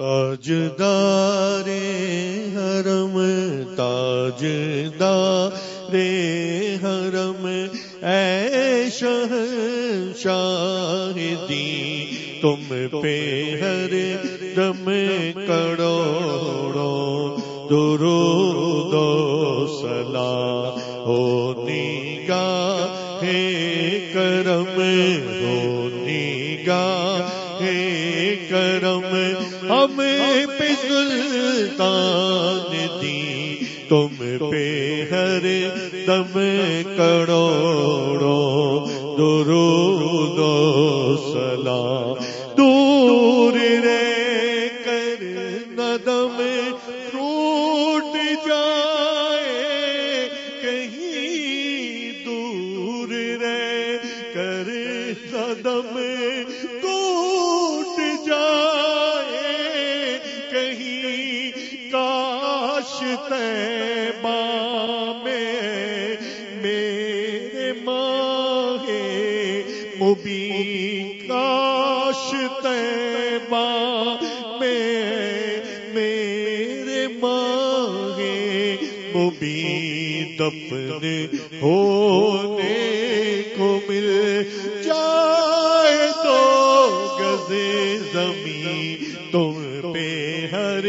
تاجدار حرم تاجدار حرم، اے شہ شاہدی تم پہ ہر دم کروڑو درود و سلام ہونی گا ہے کرم۔ ہمیں پہ سلطان دی۔ تم پہ ہر دم کروڑو درود و سلام۔ دور رے کر ندم ٹوٹ جائے۔ کہیں دور رے کر ندم تیبہ میں میرے ماں ہے مبین کاش تیبہ میں میرے ماں مبین دفن ہونے کو مل جائے تو گزے زمین تم پہ ہر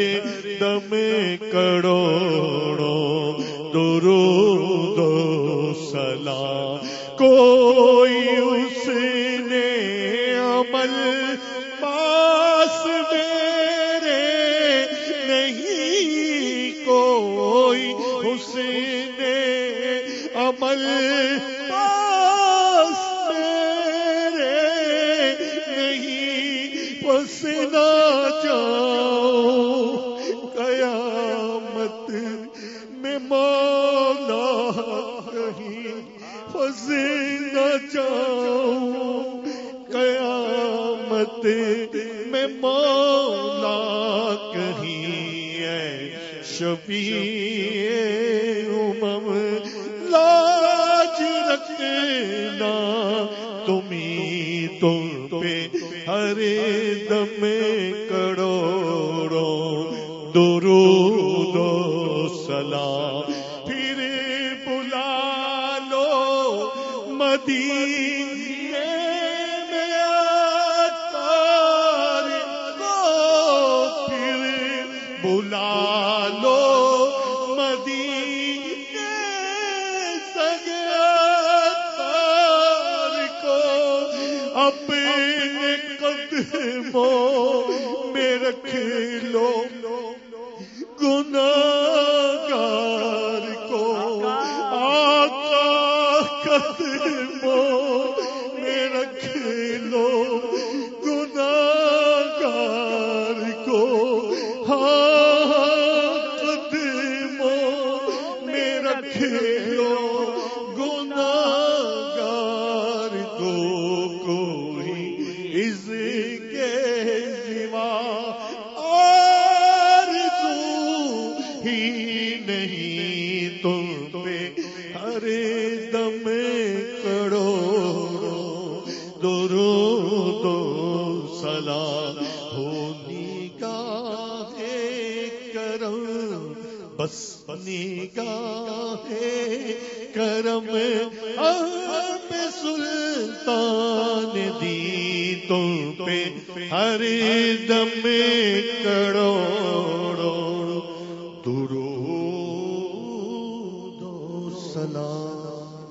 دم کروڑو درود و سلام۔ کوئی اس نے عمل پاس میرے نہیں، کوئی اس نے عمل میں مولا کہیں پسنا جاؤ قیامت میں مولا کہیں ہے شفیع امم، لاج رکھنا، تمہیں تم پہ ہر دم کروڑو درود و پھر بلا لو مدینے میں کو، پھر بلا لو مدینے سگار کو، اپنے قدموں میں رکھ لو۔ قدموں میں رکھ لو گناہگار کو۔ ہاں, ہاں، قدموں میں رکھ لو ہر دم کروڑو درود و سلام، ہونی کا کرم بس نگاہ کرم، ہم سلطان دی تم پہ ہر دم کروڑو سلام